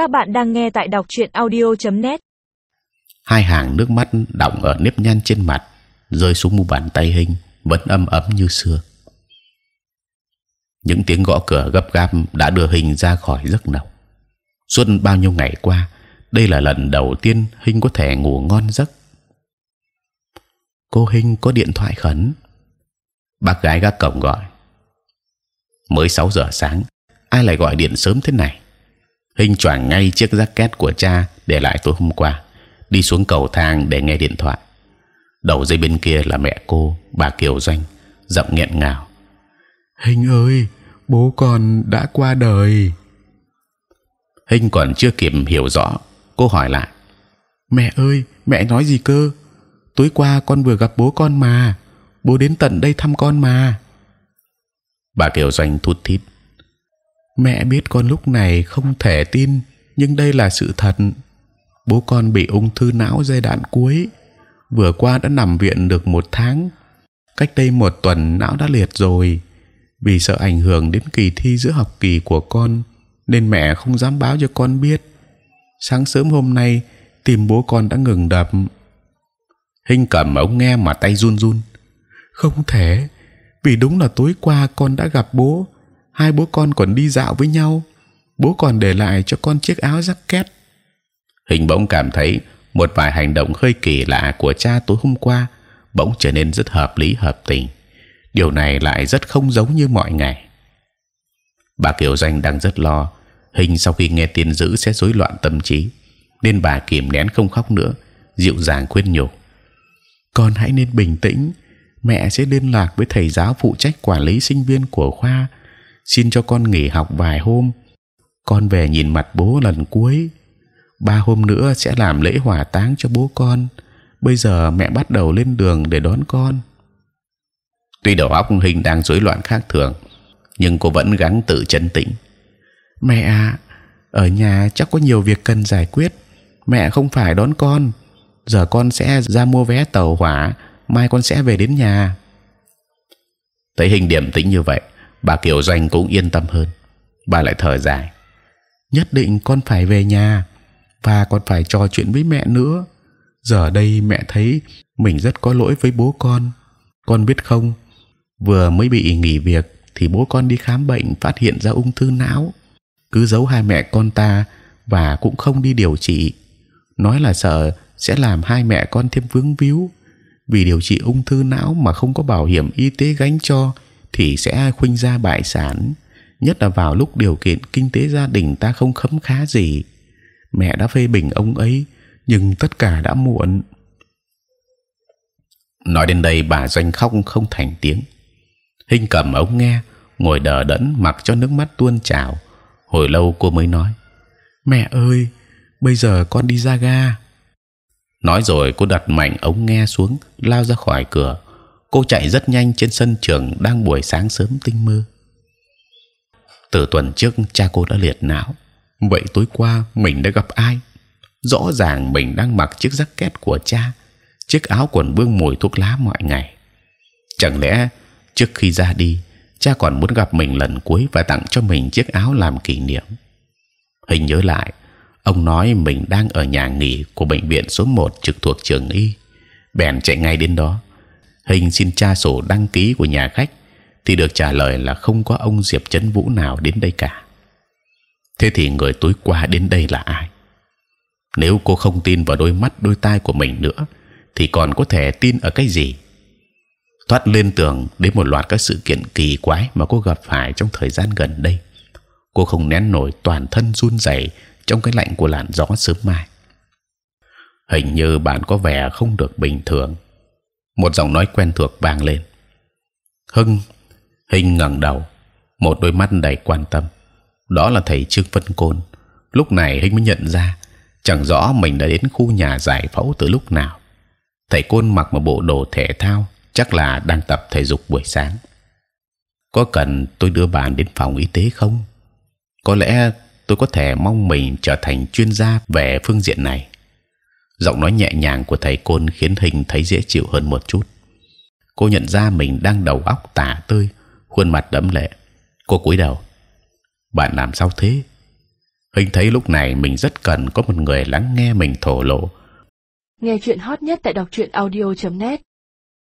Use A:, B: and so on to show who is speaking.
A: Các bạn đang nghe tại đọc truyện audio.net.
B: Hai hàng nước mắt đọng ở nếp nhăn trên mặt, rơi xuống mu bàn tay hình vẫn âm ấm như xưa. Những tiếng gõ cửa gấp gáp đã đưa hình ra khỏi giấc nồng. Suốt bao nhiêu ngày qua, đây là lần đầu tiên hình có thể ngủ ngon giấc. Cô hình có điện thoại khẩn. Bác gái gác cổng gọi. Mới 6 giờ sáng, ai lại gọi điện sớm thế này? Hình choàng ngay chiếc jacket của cha để lại tối hôm qua, đi xuống cầu thang để nghe điện thoại. Đầu dây bên kia là mẹ cô, bà Kiều Doanh, giọng nghẹn ngào.
C: Hình ơi, bố con đã qua đời.
B: Hình còn chưa kịp hiểu rõ, cô hỏi lại.
C: Mẹ ơi, mẹ nói gì cơ? Tối qua con vừa gặp bố con mà, bố đến tận đây thăm con mà.
B: Bà Kiều Doanh thút thít.
C: Mẹ biết con lúc này không thể tin, nhưng đây là sự thật. Bố con bị ung thư não giai đoạn cuối, vừa qua đã nằm viện được một tháng. Cách đây một tuần não đã liệt rồi. Vì sợ ảnh hưởng đến kỳ thi giữa học kỳ của con, nên mẹ không dám báo cho con biết. Sáng sớm hôm nay, tìm bố con đã ngừng đập.
B: hình cầm ống nghe mà tay run run.
C: Không thể, vì đúng là tối qua con đã gặp bố hai bố con còn đi dạo với nhau. Bố còn để lại cho con chiếc áo jacket.
B: Hình bỗng cảm thấy một vài hành động hơi kỳ lạ của cha tối hôm qua bỗng trở nên rất hợp lý, hợp tình. Điều này lại rất không giống như mọi ngày. Bà kiều danh đang rất lo, hình sau khi nghe tin dữ sẽ rối loạn tâm trí, nên bà kìm nén không khóc nữa, dịu dàng khuyên nhủ.
C: Con hãy nên bình tĩnh, mẹ sẽ liên lạc với thầy giáo phụ trách quản lý sinh viên của khoa xin cho con nghỉ học vài hôm. Con về nhìn mặt bố lần cuối. Ba hôm nữa sẽ làm lễ hỏa táng cho bố con. Bây giờ mẹ bắt đầu lên đường để đón con.
B: Tuy đầu óc hình đang rối loạn khác thường, nhưng cô vẫn gắng tự chấn tĩnh.
C: Mẹ à ở nhà chắc có nhiều việc cần giải quyết. Mẹ không phải đón con. Giờ con sẽ ra mua vé tàu hỏa, mai con sẽ về đến nhà.
B: Thấy hình điểm tĩnh như vậy bà kiều doanh cũng yên tâm hơn. Bà lại thở dài.
C: Nhất định con phải về nhà và còn phải trò chuyện với mẹ nữa. Giờ đây mẹ thấy mình rất có lỗi với bố con. Con biết không? Vừa mới bị nghỉ việc thì bố con đi khám bệnh phát hiện ra ung thư não. Cứ giấu hai mẹ con ta và cũng không đi điều trị. Nói là sợ sẽ làm hai mẹ con thêm vướng víu. Vì điều trị ung thư não mà không có bảo hiểm y tế gánh cho thì sẽ khuynh ra bại sản. Nhất là vào lúc điều kiện kinh tế gia đình ta không khấm khá gì. Mẹ đã phê bình ông ấy, nhưng tất cả đã muộn.
B: Nói đến đây bà doanh khóc không thành tiếng. Hình cầm ống nghe, ngồi đờ đẫn mặc cho nước mắt tuôn trào. Hồi lâu cô mới nói,
C: mẹ ơi, bây giờ con đi ra ga.
B: Nói rồi cô đặt mạnh ống nghe xuống, lao ra khỏi cửa cô chạy rất nhanh trên sân trường đang buổi sáng sớm tinh mơ. Từ tuần trước, cha cô đã liệt não. Vậy tối qua, mình đã gặp ai? Rõ ràng mình đang mặc chiếc jacket của cha, chiếc áo quần bương mùi thuốc lá mọi ngày. Chẳng lẽ trước khi ra đi, cha còn muốn gặp mình lần cuối và tặng cho mình chiếc áo làm kỷ niệm? Hình nhớ lại, ông nói mình đang ở nhà nghỉ của bệnh viện số 1 trực thuộc trường y. Bèn chạy ngay đến đó hình xin tra sổ đăng ký của nhà khách, thì được trả lời là không có ông diệp chấn vũ nào đến đây cả. Thế thì người tối qua đến đây là ai? Nếu cô không tin vào đôi mắt, đôi tai của mình nữa, thì còn có thể tin ở cái gì? Thoát lên tường đến một loạt các sự kiện kỳ quái mà cô gặp phải trong thời gian gần đây. Cô không nén nổi toàn thân run rẩy trong cái lạnh của làn gió sớm mai. Hình như bạn có vẻ không được bình thường một giọng nói quen thuộc vang lên. Hưng hình ngẩng đầu, một đôi mắt đầy quan tâm. Đó là thầy trương phân côn. Lúc này hình mới nhận ra, chẳng rõ mình đã đến khu nhà giải phẫu từ lúc nào. Thầy côn mặc một bộ đồ thể thao, chắc là đang tập thể dục buổi sáng. Có cần tôi đưa bạn đến phòng y tế không? Có lẽ tôi có thể mong mình trở thành chuyên gia về phương diện này giọng nói nhẹ nhàng của thầy côn khiến hình thấy dễ chịu hơn một chút. Cô nhận ra mình đang đầu óc tả tơi, khuôn mặt đẫm lệ. Cô cúi đầu. Bạn làm sao thế? Hình thấy lúc này mình rất cần có một người lắng nghe mình thổ lộ.
A: Nghe chuyện hot nhất tại đọc truyện audio.net